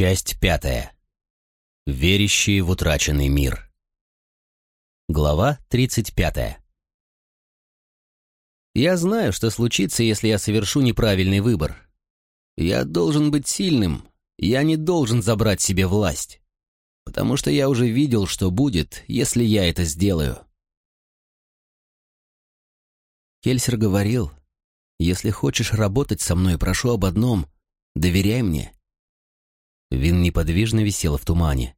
Часть пятая. Верящие в утраченный мир. Глава тридцать пятая. Я знаю, что случится, если я совершу неправильный выбор. Я должен быть сильным, я не должен забрать себе власть, потому что я уже видел, что будет, если я это сделаю. Кельсер говорил, если хочешь работать со мной, прошу об одном — доверяй мне. Вин неподвижно висела в тумане.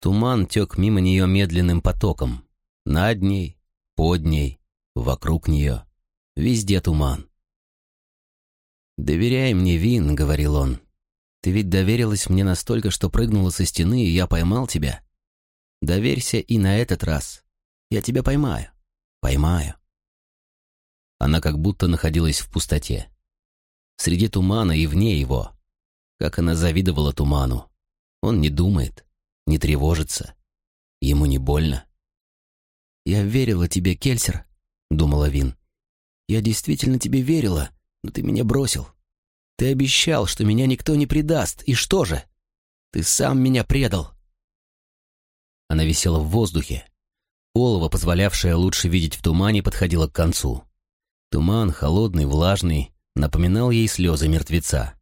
Туман тек мимо нее медленным потоком. Над ней, под ней, вокруг нее. Везде туман. «Доверяй мне, Вин», — говорил он. «Ты ведь доверилась мне настолько, что прыгнула со стены, и я поймал тебя. Доверься и на этот раз. Я тебя поймаю. Поймаю». Она как будто находилась в пустоте. Среди тумана и вне его. Как она завидовала туману. Он не думает, не тревожится. Ему не больно. «Я верила тебе, Кельсер», — думала Вин. «Я действительно тебе верила, но ты меня бросил. Ты обещал, что меня никто не предаст, и что же? Ты сам меня предал». Она висела в воздухе. Олово, позволявшее лучше видеть в тумане, подходило к концу. Туман, холодный, влажный, напоминал ей слезы мертвеца.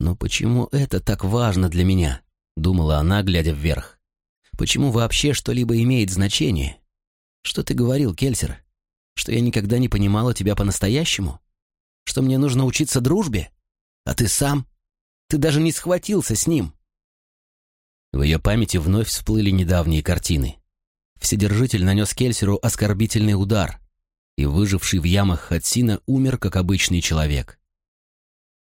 «Но почему это так важно для меня?» — думала она, глядя вверх. «Почему вообще что-либо имеет значение? Что ты говорил, Кельсер? Что я никогда не понимала тебя по-настоящему? Что мне нужно учиться дружбе? А ты сам? Ты даже не схватился с ним!» В ее памяти вновь всплыли недавние картины. Вседержитель нанес Кельсеру оскорбительный удар, и выживший в ямах Хатсина умер, как обычный человек.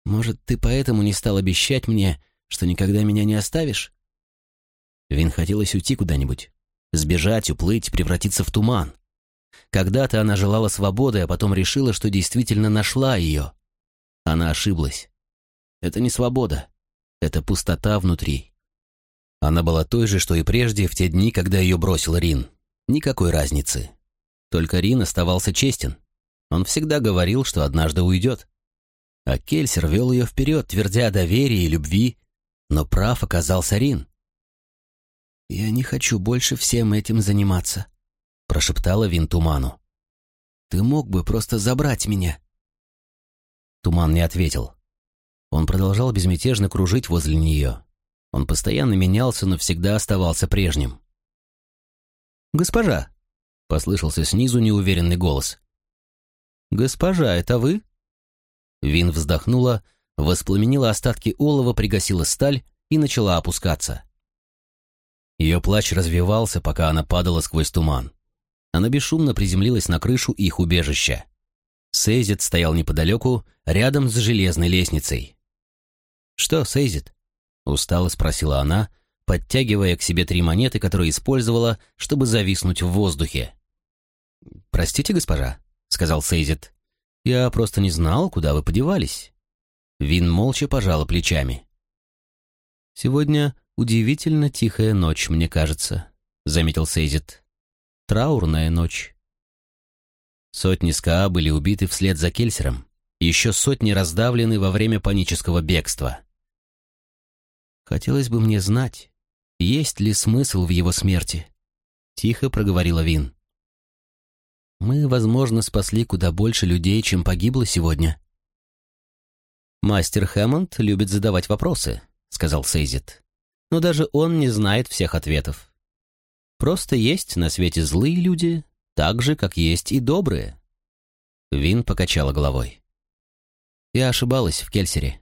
Может, ты поэтому не стал обещать мне, что никогда меня не оставишь? Вин хотелось уйти куда-нибудь. Сбежать, уплыть, превратиться в туман. Когда-то она желала свободы, а потом решила, что действительно нашла ее. Она ошиблась. Это не свобода. Это пустота внутри. Она была той же, что и прежде, в те дни, когда ее бросил Рин. Никакой разницы. Только Рин оставался честен. Он всегда говорил, что однажды уйдет. А Кельсер вел ее вперед, твердя о доверии и любви, но прав оказался Рин. «Я не хочу больше всем этим заниматься», — прошептала Вин Туману. «Ты мог бы просто забрать меня». Туман не ответил. Он продолжал безмятежно кружить возле нее. Он постоянно менялся, но всегда оставался прежним. «Госпожа!» — послышался снизу неуверенный голос. «Госпожа, это вы?» Вин вздохнула, воспламенила остатки олова, пригасила сталь и начала опускаться. Ее плач развивался, пока она падала сквозь туман. Она бесшумно приземлилась на крышу их убежища. Сейзит стоял неподалеку, рядом с железной лестницей. «Что, Сейзит?» — устало спросила она, подтягивая к себе три монеты, которые использовала, чтобы зависнуть в воздухе. «Простите, госпожа», — сказал Сейзит. Я просто не знал, куда вы подевались». Вин молча пожала плечами. «Сегодня удивительно тихая ночь, мне кажется», — заметил Сейзит. «Траурная ночь». Сотни СКА были убиты вслед за Кельсером, еще сотни раздавлены во время панического бегства. «Хотелось бы мне знать, есть ли смысл в его смерти», — тихо проговорила Вин. Мы, возможно, спасли куда больше людей, чем погибло сегодня. «Мастер Хэммонд любит задавать вопросы», — сказал Сейзит. «Но даже он не знает всех ответов. Просто есть на свете злые люди, так же, как есть и добрые». Вин покачала головой. «Я ошибалась в Кельсере.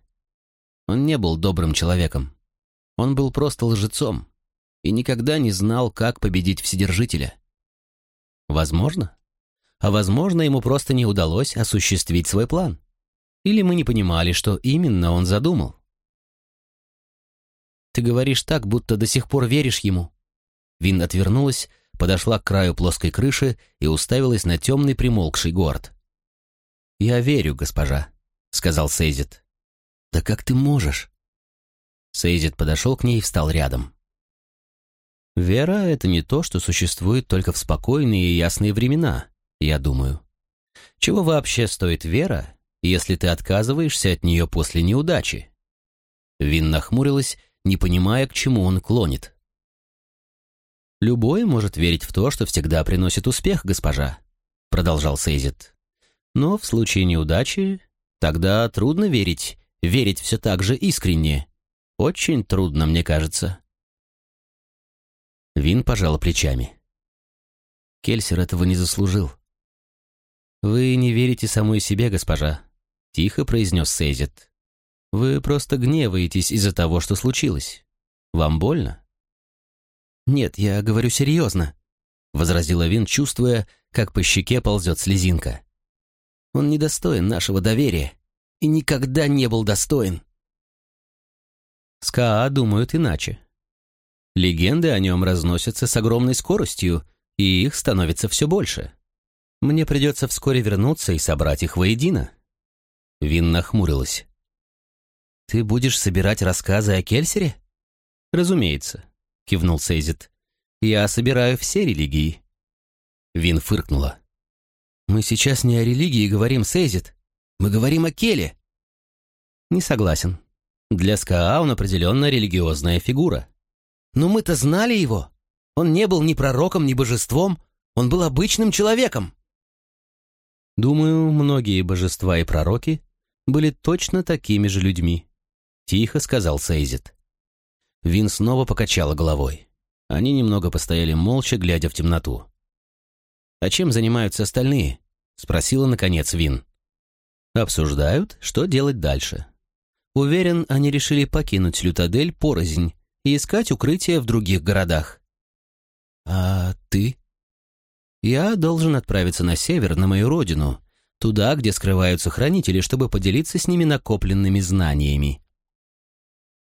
Он не был добрым человеком. Он был просто лжецом и никогда не знал, как победить Вседержителя. Возможно, а возможно, ему просто не удалось осуществить свой план. Или мы не понимали, что именно он задумал. «Ты говоришь так, будто до сих пор веришь ему». Вин отвернулась, подошла к краю плоской крыши и уставилась на темный примолкший город. «Я верю, госпожа», — сказал Сейзит. «Да как ты можешь?» Сейзит подошел к ней и встал рядом. «Вера — это не то, что существует только в спокойные и ясные времена я думаю. Чего вообще стоит вера, если ты отказываешься от нее после неудачи? Вин нахмурилась, не понимая, к чему он клонит. «Любой может верить в то, что всегда приносит успех, госпожа», — продолжал Сейзит. «Но в случае неудачи тогда трудно верить, верить все так же искренне. Очень трудно, мне кажется». Вин пожала плечами. Кельсер этого не заслужил. «Вы не верите самой себе, госпожа», — тихо произнес Сейзит. «Вы просто гневаетесь из-за того, что случилось. Вам больно?» «Нет, я говорю серьезно», — возразила Вин, чувствуя, как по щеке ползет слезинка. «Он недостоин нашего доверия и никогда не был достоин». СКА думают иначе. Легенды о нем разносятся с огромной скоростью, и их становится все больше. Мне придется вскоре вернуться и собрать их воедино». Вин нахмурилась. «Ты будешь собирать рассказы о Кельсере?» «Разумеется», — кивнул Сейзит. «Я собираю все религии». Вин фыркнула. «Мы сейчас не о религии говорим, Сейзит. Мы говорим о Келе». «Не согласен. Для СКА он определенно религиозная фигура». «Но мы-то знали его. Он не был ни пророком, ни божеством. Он был обычным человеком». Думаю, многие божества и пророки были точно такими же людьми, тихо сказал Сейзит. Вин снова покачала головой. Они немного постояли молча, глядя в темноту. «А чем занимаются остальные?» — спросила, наконец, Вин. «Обсуждают, что делать дальше. Уверен, они решили покинуть Лютадель порознь и искать укрытие в других городах». «А ты?» Я должен отправиться на север, на мою родину, туда, где скрываются хранители, чтобы поделиться с ними накопленными знаниями.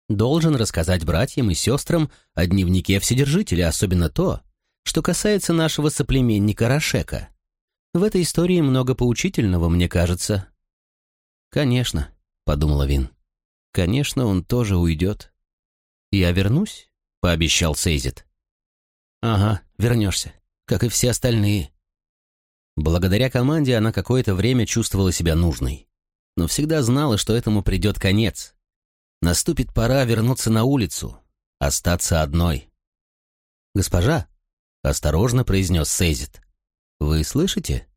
Должен рассказать братьям и сестрам о дневнике Вседержителя, особенно то, что касается нашего соплеменника Рашека. В этой истории много поучительного, мне кажется. «Конечно», — подумала Вин. «Конечно, он тоже уйдет». «Я вернусь?» — пообещал Сейзит. «Ага, вернешься как и все остальные. Благодаря команде она какое-то время чувствовала себя нужной, но всегда знала, что этому придет конец. Наступит пора вернуться на улицу, остаться одной. «Госпожа», — осторожно произнес Сейзит, — «вы слышите?»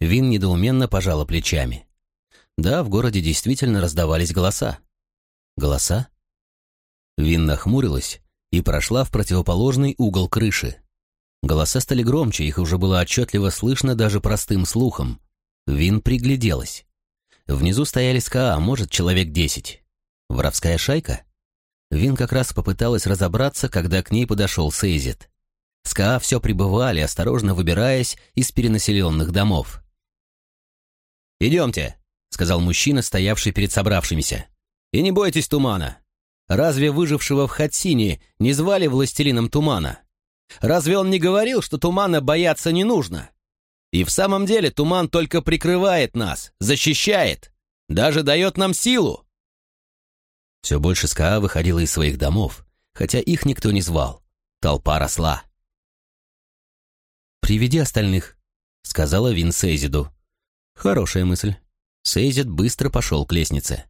Вин недоуменно пожала плечами. Да, в городе действительно раздавались голоса. Голоса? Вин нахмурилась и прошла в противоположный угол крыши. Голоса стали громче, их уже было отчетливо слышно даже простым слухом. Вин пригляделась. Внизу стояли СКА, может, человек десять. Воровская шайка? Вин как раз попыталась разобраться, когда к ней подошел Сейзит. СКА все прибывали, осторожно выбираясь из перенаселенных домов. «Идемте», — сказал мужчина, стоявший перед собравшимися. «И не бойтесь тумана. Разве выжившего в Хатсине не звали властелином тумана?» Разве он не говорил, что тумана бояться не нужно? И в самом деле туман только прикрывает нас, защищает, даже дает нам силу. Все больше СКА выходило из своих домов, хотя их никто не звал. Толпа росла. «Приведи остальных», — сказала Вин Сейзиду. «Хорошая мысль». Сейзид быстро пошел к лестнице.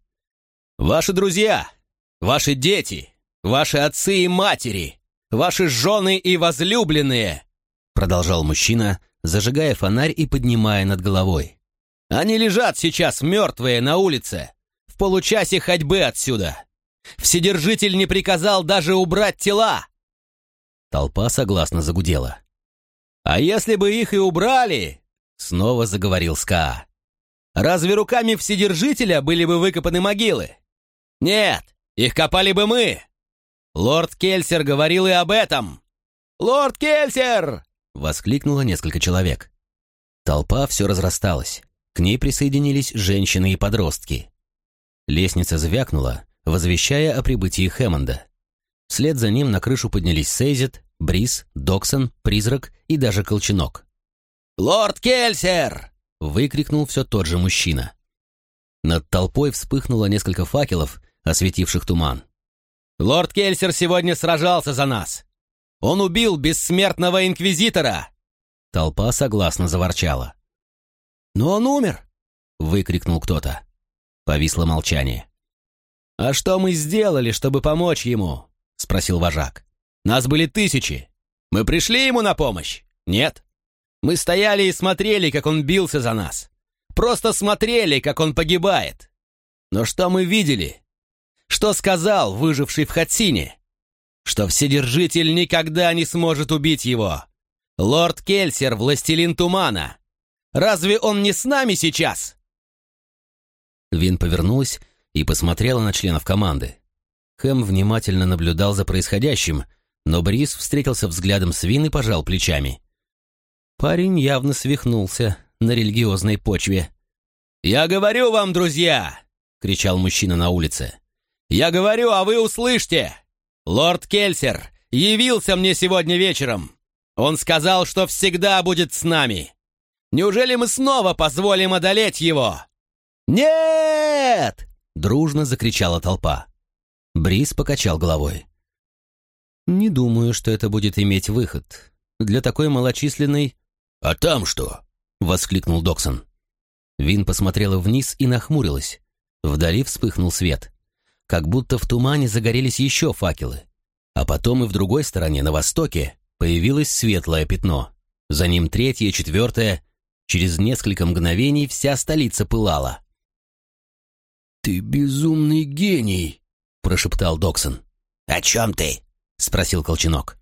«Ваши друзья, ваши дети, ваши отцы и матери, ваши жены и возлюбленные!» Продолжал мужчина, зажигая фонарь и поднимая над головой. «Они лежат сейчас мертвые на улице, в получасе ходьбы отсюда. Вседержитель не приказал даже убрать тела!» Толпа согласно загудела. «А если бы их и убрали?» Снова заговорил Ска. «Разве руками Вседержителя были бы выкопаны могилы? Нет, их копали бы мы!» «Лорд Кельсер говорил и об этом!» «Лорд Кельсер!» — воскликнуло несколько человек. Толпа все разрасталась. К ней присоединились женщины и подростки. Лестница звякнула, возвещая о прибытии Хэммонда. Вслед за ним на крышу поднялись Сейзет, Брис, Доксон, Призрак и даже Колченок. «Лорд Кельсер!» — выкрикнул все тот же мужчина. Над толпой вспыхнуло несколько факелов, осветивших туман. Лорд Кельсер сегодня сражался за нас. Он убил бессмертного инквизитора!» Толпа согласно заворчала. «Но он умер!» — выкрикнул кто-то. Повисло молчание. «А что мы сделали, чтобы помочь ему?» — спросил вожак. «Нас были тысячи. Мы пришли ему на помощь? Нет. Мы стояли и смотрели, как он бился за нас. Просто смотрели, как он погибает. Но что мы видели? Что сказал выживший в Хатсине? Что Вседержитель никогда не сможет убить его. Лорд Кельсер — властелин тумана. Разве он не с нами сейчас?» Вин повернулась и посмотрела на членов команды. Хэм внимательно наблюдал за происходящим, но Брис встретился взглядом с Вин и пожал плечами. Парень явно свихнулся на религиозной почве. «Я говорю вам, друзья!» — кричал мужчина на улице. «Я говорю, а вы услышьте! Лорд Кельсер явился мне сегодня вечером. Он сказал, что всегда будет с нами. Неужели мы снова позволим одолеть его?» «Нет!» — дружно закричала толпа. Брис покачал головой. «Не думаю, что это будет иметь выход. Для такой малочисленной...» «А там что?» — воскликнул Доксон. Вин посмотрела вниз и нахмурилась. Вдали вспыхнул свет. Как будто в тумане загорелись еще факелы. А потом и в другой стороне, на востоке, появилось светлое пятно. За ним третье, четвертое. Через несколько мгновений вся столица пылала. «Ты безумный гений!» — прошептал Доксон. «О чем ты?» — спросил Колченок.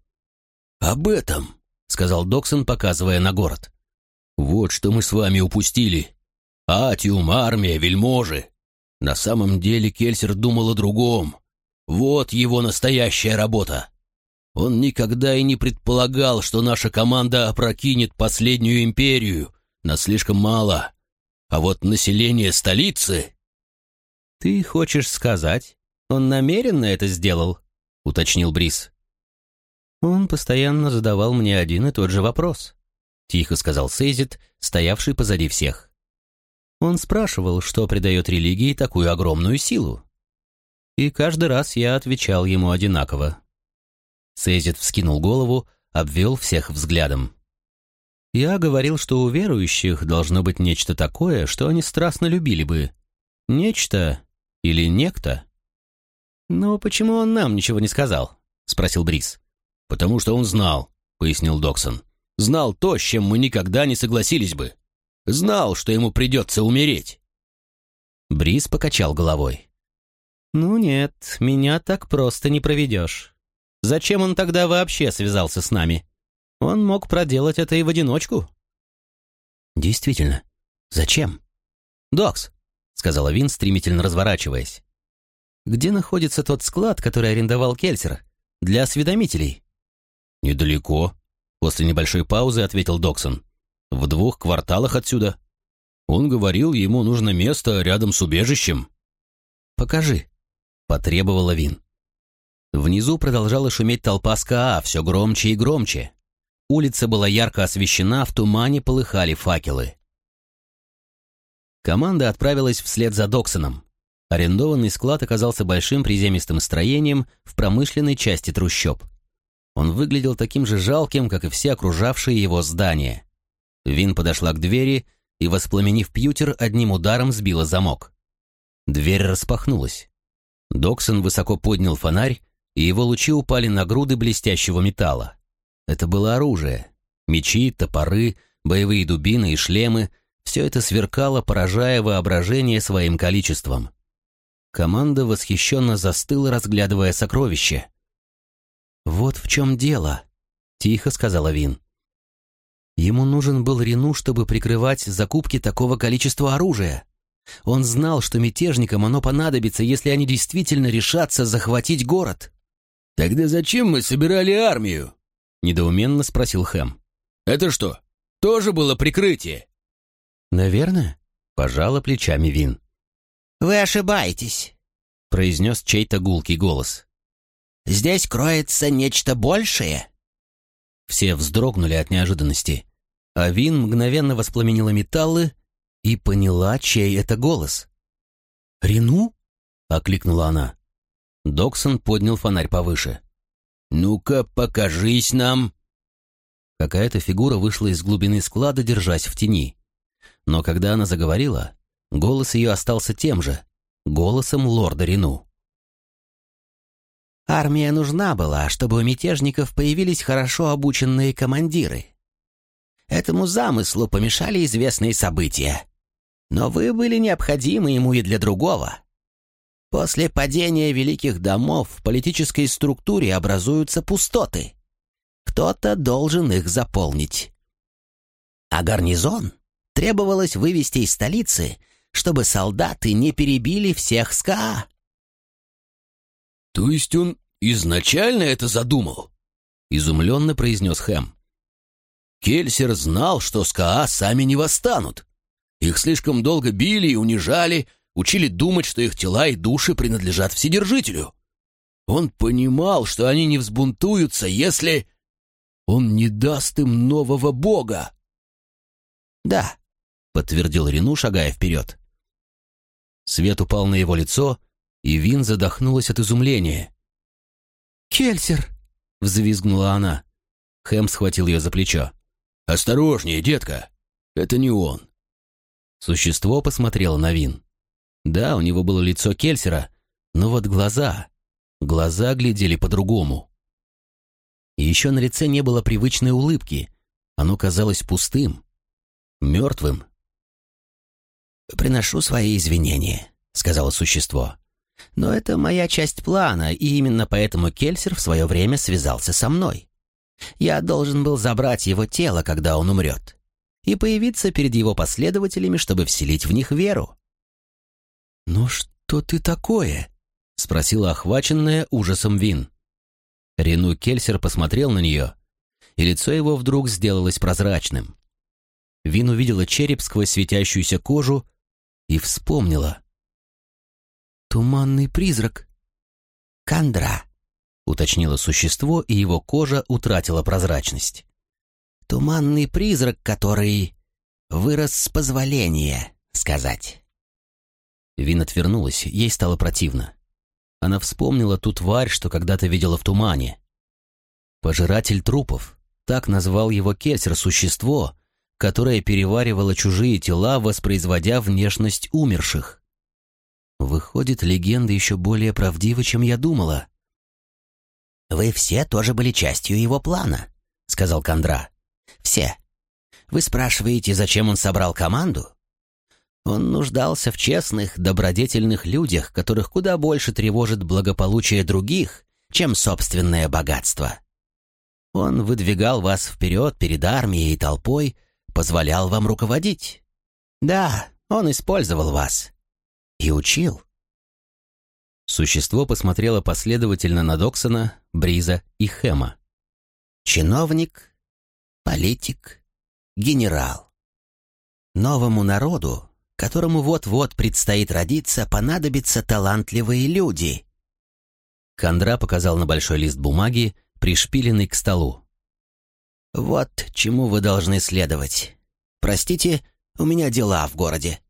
«Об этом», — сказал Доксон, показывая на город. «Вот что мы с вами упустили. Атиум, армия, вельможи. На самом деле Кельсер думал о другом. Вот его настоящая работа. Он никогда и не предполагал, что наша команда опрокинет последнюю империю. Нас слишком мало. А вот население столицы... «Ты хочешь сказать, он намеренно это сделал?» — уточнил Брис. «Он постоянно задавал мне один и тот же вопрос», — тихо сказал Сейзит, стоявший позади всех. Он спрашивал, что придает религии такую огромную силу. И каждый раз я отвечал ему одинаково. Сейзит вскинул голову, обвел всех взглядом. Я говорил, что у верующих должно быть нечто такое, что они страстно любили бы. Нечто или некто. «Но почему он нам ничего не сказал?» — спросил Брис. «Потому что он знал», — пояснил Доксон. «Знал то, с чем мы никогда не согласились бы. Знал, что ему придется умереть». Брис покачал головой. «Ну нет, меня так просто не проведешь. Зачем он тогда вообще связался с нами? Он мог проделать это и в одиночку». «Действительно, зачем?» «Докс», — сказала Вин, стремительно разворачиваясь. «Где находится тот склад, который арендовал Кельсер? Для осведомителей?» «Недалеко», — после небольшой паузы ответил Доксон в двух кварталах отсюда. Он говорил, ему нужно место рядом с убежищем. «Покажи», — потребовала Вин. Внизу продолжала шуметь толпа СКА, все громче и громче. Улица была ярко освещена, в тумане полыхали факелы. Команда отправилась вслед за Доксоном. Арендованный склад оказался большим приземистым строением в промышленной части трущоб. Он выглядел таким же жалким, как и все окружавшие его здания. Вин подошла к двери и, воспламенив пьютер, одним ударом сбила замок. Дверь распахнулась. Доксон высоко поднял фонарь, и его лучи упали на груды блестящего металла. Это было оружие. Мечи, топоры, боевые дубины и шлемы — все это сверкало, поражая воображение своим количеством. Команда восхищенно застыла, разглядывая сокровище. «Вот в чем дело», — тихо сказала Вин. Ему нужен был Рену, чтобы прикрывать закупки такого количества оружия. Он знал, что мятежникам оно понадобится, если они действительно решатся захватить город. «Тогда зачем мы собирали армию?» — недоуменно спросил Хэм. «Это что, тоже было прикрытие?» «Наверное», — пожала плечами Вин. «Вы ошибаетесь», — произнес чей-то гулкий голос. «Здесь кроется нечто большее». Все вздрогнули от неожиданности, а Вин мгновенно воспламенила металлы и поняла, чей это голос. «Рину?» — окликнула она. Доксон поднял фонарь повыше. «Ну-ка, покажись нам!» Какая-то фигура вышла из глубины склада, держась в тени. Но когда она заговорила, голос ее остался тем же, голосом лорда Рину. Армия нужна была, чтобы у мятежников появились хорошо обученные командиры. Этому замыслу помешали известные события. Но вы были необходимы ему и для другого. После падения великих домов в политической структуре образуются пустоты. Кто-то должен их заполнить. А гарнизон требовалось вывести из столицы, чтобы солдаты не перебили всех СКА. «То есть он изначально это задумал?» — изумленно произнес Хэм. Кельсер знал, что СКА сами не восстанут. Их слишком долго били и унижали, учили думать, что их тела и души принадлежат Вседержителю. Он понимал, что они не взбунтуются, если... Он не даст им нового бога. «Да», — подтвердил Рену, шагая вперед. Свет упал на его лицо, и Вин задохнулась от изумления. «Кельсер!» — взвизгнула она. Хэм схватил ее за плечо. «Осторожнее, детка! Это не он!» Существо посмотрело на Вин. Да, у него было лицо Кельсера, но вот глаза... Глаза глядели по-другому. И еще на лице не было привычной улыбки. Оно казалось пустым, мертвым. «Приношу свои извинения», — сказала существо. Но это моя часть плана, и именно поэтому Кельсер в свое время связался со мной. Я должен был забрать его тело, когда он умрет, и появиться перед его последователями, чтобы вселить в них веру. «Ну что ты такое?» — спросила охваченная ужасом Вин. Рену Кельсер посмотрел на нее, и лицо его вдруг сделалось прозрачным. Вин увидела череп сквозь светящуюся кожу и вспомнила. «Туманный призрак». «Кандра», — уточнило существо, и его кожа утратила прозрачность. «Туманный призрак, который вырос с позволения сказать». Вин отвернулась, ей стало противно. Она вспомнила ту тварь, что когда-то видела в тумане. Пожиратель трупов, так назвал его Кельсер, существо, которое переваривало чужие тела, воспроизводя внешность умерших. Выходит, легенда еще более правдива, чем я думала. «Вы все тоже были частью его плана», — сказал Кондра. «Все. Вы спрашиваете, зачем он собрал команду? Он нуждался в честных, добродетельных людях, которых куда больше тревожит благополучие других, чем собственное богатство. Он выдвигал вас вперед перед армией и толпой, позволял вам руководить. Да, он использовал вас и учил. Существо посмотрело последовательно на Доксона, Бриза и Хэма. Чиновник, политик, генерал. Новому народу, которому вот-вот предстоит родиться, понадобятся талантливые люди. Кондра показал на большой лист бумаги, пришпиленный к столу. «Вот чему вы должны следовать. Простите, у меня дела в городе».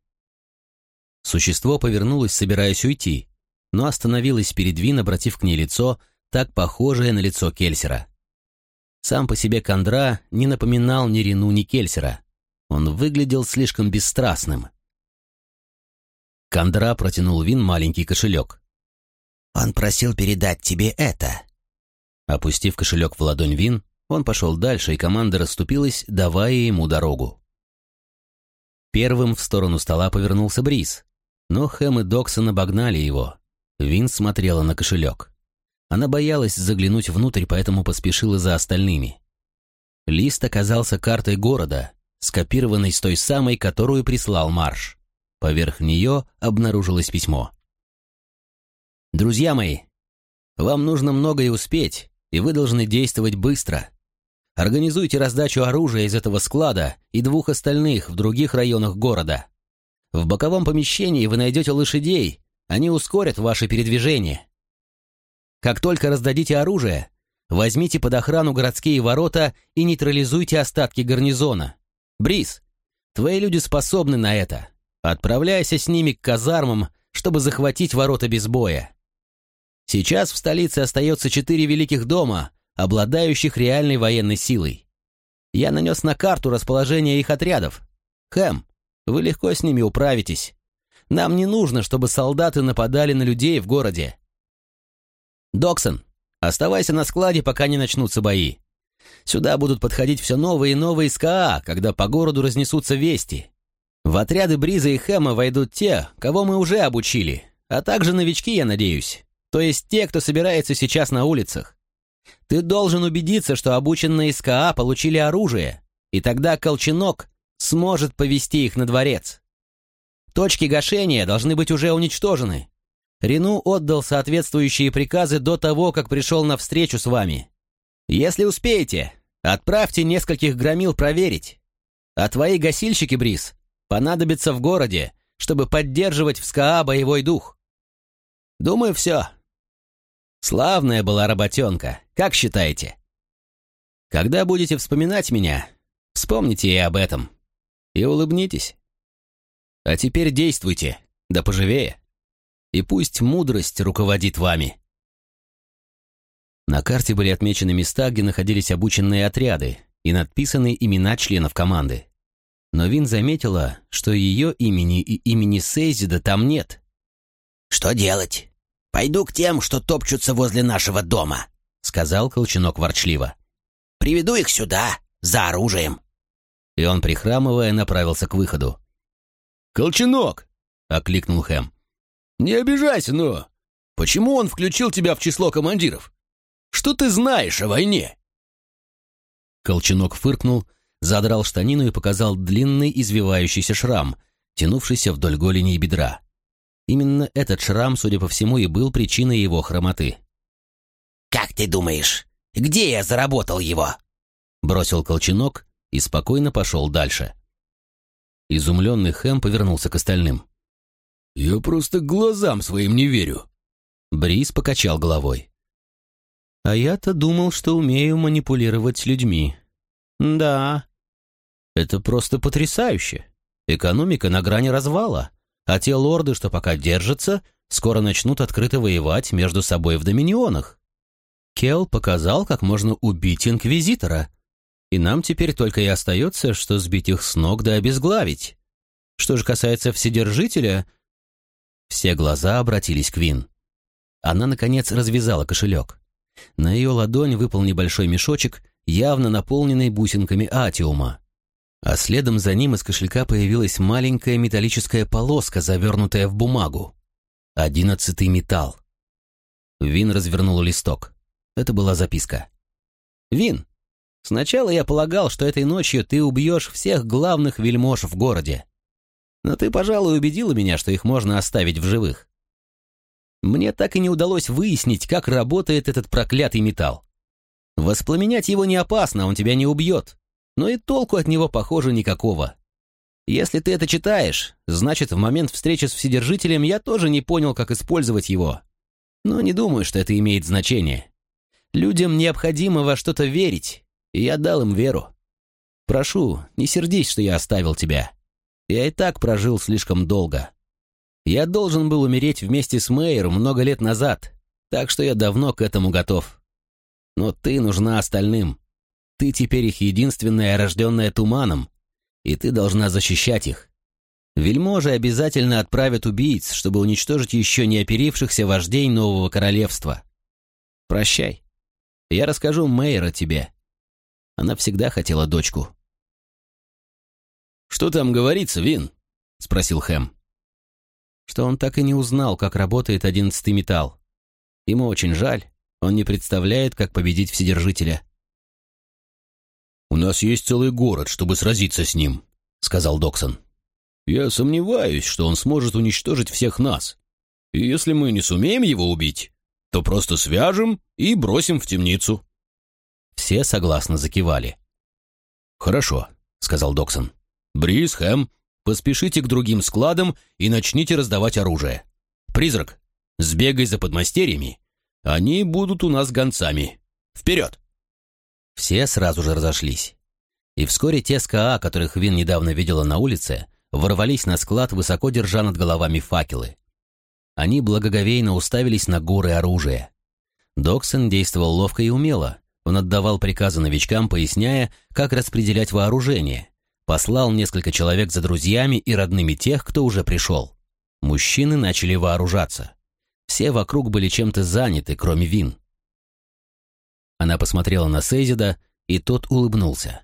Существо повернулось, собираясь уйти, но остановилось перед Вин, обратив к ней лицо, так похожее на лицо Кельсера. Сам по себе Кондра не напоминал ни Рину, ни Кельсера. Он выглядел слишком бесстрастным. Кондра протянул Вин маленький кошелек. «Он просил передать тебе это». Опустив кошелек в ладонь Вин, он пошел дальше, и команда расступилась, давая ему дорогу. Первым в сторону стола повернулся Бриз. Но Хэм и Доксон обогнали его. Вин смотрела на кошелек. Она боялась заглянуть внутрь, поэтому поспешила за остальными. Лист оказался картой города, скопированной с той самой, которую прислал Марш. Поверх нее обнаружилось письмо. «Друзья мои, вам нужно многое успеть, и вы должны действовать быстро. Организуйте раздачу оружия из этого склада и двух остальных в других районах города. В боковом помещении вы найдете лошадей, они ускорят ваше передвижение. Как только раздадите оружие, возьмите под охрану городские ворота и нейтрализуйте остатки гарнизона. Бриз, твои люди способны на это. Отправляйся с ними к казармам, чтобы захватить ворота без боя. Сейчас в столице остается четыре великих дома, обладающих реальной военной силой. Я нанес на карту расположение их отрядов. Хэм, вы легко с ними управитесь. Нам не нужно, чтобы солдаты нападали на людей в городе. Доксон, Оставайся на складе, пока не начнутся бои. Сюда будут подходить все новые и новые СКА, когда по городу разнесутся вести. В отряды Бриза и Хэма войдут те, кого мы уже обучили, а также новички, я надеюсь. То есть те, кто собирается сейчас на улицах. Ты должен убедиться, что обученные СКА получили оружие, и тогда Колченок сможет повести их на дворец. Точки гашения должны быть уже уничтожены. Рену отдал соответствующие приказы до того, как пришел на встречу с вами. Если успеете, отправьте нескольких громил проверить. А твои гасильщики, Брис, понадобятся в городе, чтобы поддерживать в СКА боевой дух. Думаю, все. Славная была работенка, как считаете? Когда будете вспоминать меня, вспомните и об этом. И улыбнитесь. А теперь действуйте, да поживее. И пусть мудрость руководит вами. На карте были отмечены места, где находились обученные отряды, и надписаны имена членов команды. Но Вин заметила, что ее имени и имени Сейзида там нет. «Что делать? Пойду к тем, что топчутся возле нашего дома», — сказал Колченок ворчливо. «Приведу их сюда, за оружием». И он, прихрамывая, направился к выходу. «Колченок!» — окликнул Хэм. «Не обижайся, но... Почему он включил тебя в число командиров? Что ты знаешь о войне?» Колченок фыркнул, задрал штанину и показал длинный извивающийся шрам, тянувшийся вдоль голени и бедра. Именно этот шрам, судя по всему, и был причиной его хромоты. «Как ты думаешь, где я заработал его?» Бросил Колченок и спокойно пошел дальше. Изумленный Хэм повернулся к остальным. «Я просто глазам своим не верю». Брис покачал головой. «А я-то думал, что умею манипулировать людьми. Да, это просто потрясающе. Экономика на грани развала, а те лорды, что пока держатся, скоро начнут открыто воевать между собой в доминионах. Кел показал, как можно убить инквизитора, и нам теперь только и остается, что сбить их с ног да обезглавить. Что же касается Вседержителя... Все глаза обратились к Вин. Она, наконец, развязала кошелек. На ее ладонь выпал небольшой мешочек, явно наполненный бусинками атиума. А следом за ним из кошелька появилась маленькая металлическая полоска, завернутая в бумагу. Одиннадцатый металл. Вин развернул листок. Это была записка. «Вин, Сначала я полагал, что этой ночью ты убьешь всех главных вельмож в городе. Но ты, пожалуй, убедила меня, что их можно оставить в живых. Мне так и не удалось выяснить, как работает этот проклятый металл. Воспламенять его не опасно, он тебя не убьет. Но и толку от него, похоже, никакого. Если ты это читаешь, значит, в момент встречи с Вседержителем я тоже не понял, как использовать его. Но не думаю, что это имеет значение. Людям необходимо во что-то верить, и я дал им веру. Прошу, не сердись, что я оставил тебя. Я и так прожил слишком долго. Я должен был умереть вместе с Мэйр много лет назад, так что я давно к этому готов. Но ты нужна остальным. Ты теперь их единственная, рожденная туманом, и ты должна защищать их. Вельможи обязательно отправят убийц, чтобы уничтожить еще не оперившихся вождей нового королевства. Прощай. Я расскажу Мэйр о тебе. Она всегда хотела дочку. «Что там говорится, Вин?» — спросил Хэм. Что он так и не узнал, как работает одиннадцатый металл. Ему очень жаль, он не представляет, как победить Вседержителя. «У нас есть целый город, чтобы сразиться с ним», — сказал Доксон. «Я сомневаюсь, что он сможет уничтожить всех нас. И если мы не сумеем его убить, то просто свяжем и бросим в темницу». Все согласно закивали. «Хорошо», — сказал Доксон. «Бриз, Хэм, поспешите к другим складам и начните раздавать оружие. Призрак, сбегай за подмастерьями. Они будут у нас гонцами. Вперед!» Все сразу же разошлись. И вскоре те СКА, которых Вин недавно видела на улице, ворвались на склад, высоко держа над головами факелы. Они благоговейно уставились на горы оружия. Доксон действовал ловко и умело, он отдавал приказы новичкам, поясняя, как распределять вооружение. Послал несколько человек за друзьями и родными тех, кто уже пришел. Мужчины начали вооружаться. Все вокруг были чем-то заняты, кроме Вин. Она посмотрела на Сейзида, и тот улыбнулся.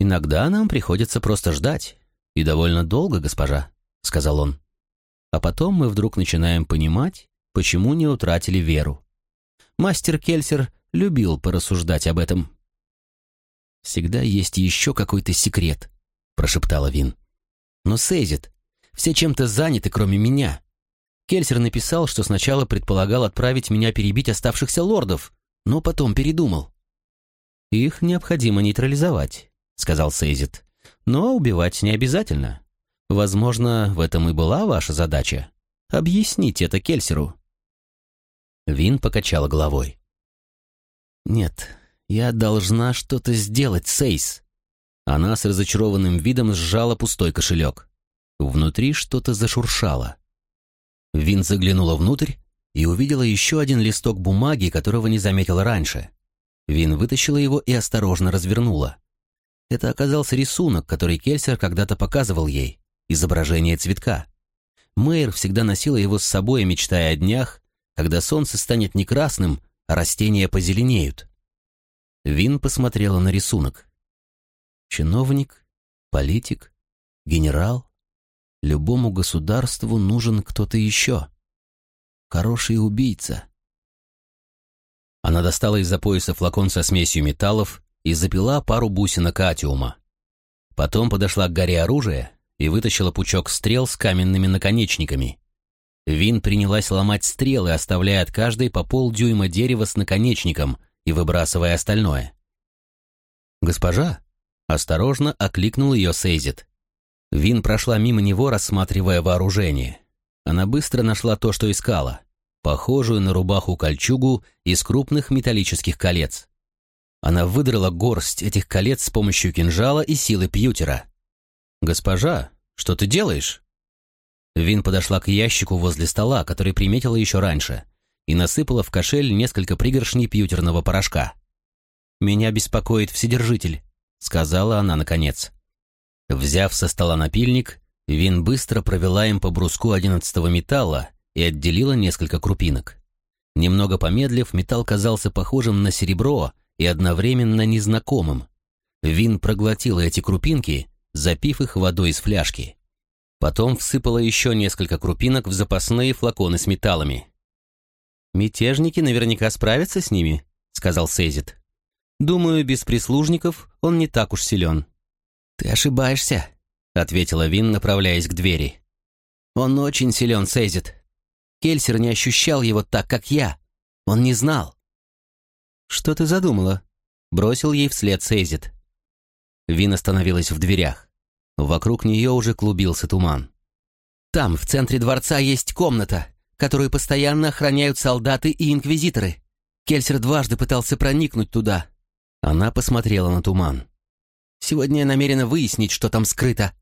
«Иногда нам приходится просто ждать. И довольно долго, госпожа», — сказал он. «А потом мы вдруг начинаем понимать, почему не утратили веру. Мастер Кельсер любил порассуждать об этом». «Всегда есть еще какой-то секрет», — прошептала Вин. «Но, Сейзит, все чем-то заняты, кроме меня. Кельсер написал, что сначала предполагал отправить меня перебить оставшихся лордов, но потом передумал. «Их необходимо нейтрализовать», — сказал Сейзит. «Но убивать не обязательно. Возможно, в этом и была ваша задача. Объясните это Кельсеру». Вин покачала головой. «Нет, я должна что-то сделать, Сейс». Она с разочарованным видом сжала пустой кошелек. Внутри что-то зашуршало. Вин заглянула внутрь и увидела еще один листок бумаги, которого не заметила раньше. Вин вытащила его и осторожно развернула. Это оказался рисунок, который Кельсер когда-то показывал ей, изображение цветка. Мэйр всегда носила его с собой, мечтая о днях, когда солнце станет не красным, растения позеленеют. Вин посмотрела на рисунок. Чиновник, политик, генерал. Любому государству нужен кто-то еще. Хороший убийца. Она достала из-за пояса флакон со смесью металлов и запила пару бусинок атиума. Потом подошла к горе оружия и вытащила пучок стрел с каменными наконечниками. Вин принялась ломать стрелы, оставляя от каждой по полдюйма дерева с наконечником и выбрасывая остальное. «Госпожа!» — осторожно окликнул ее Сейзит. Вин прошла мимо него, рассматривая вооружение. Она быстро нашла то, что искала, похожую на рубаху-кольчугу из крупных металлических колец. Она выдрала горсть этих колец с помощью кинжала и силы пьютера. «Госпожа, что ты делаешь?» Вин подошла к ящику возле стола, который приметила еще раньше, и насыпала в кошель несколько пригоршней пьютерного порошка. «Меня беспокоит Вседержитель», — сказала она наконец. Взяв со стола напильник, Вин быстро провела им по бруску одиннадцатого металла и отделила несколько крупинок. Немного помедлив, металл казался похожим на серебро и одновременно незнакомым. Вин проглотила эти крупинки, запив их водой из фляжки. Потом всыпала еще несколько крупинок в запасные флаконы с металлами. «Мятежники наверняка справятся с ними», — сказал Сейзит. «Думаю, без прислужников он не так уж силен». «Ты ошибаешься», — ответила Вин, направляясь к двери. «Он очень силен, Сейзит. Кельсер не ощущал его так, как я. Он не знал». «Что ты задумала?» — бросил ей вслед Сейзит. Вин остановилась в дверях. Вокруг нее уже клубился туман. «Там, в центре дворца, есть комната, которую постоянно охраняют солдаты и инквизиторы. Кельсер дважды пытался проникнуть туда». Она посмотрела на туман. Сегодня я намерена выяснить, что там скрыто.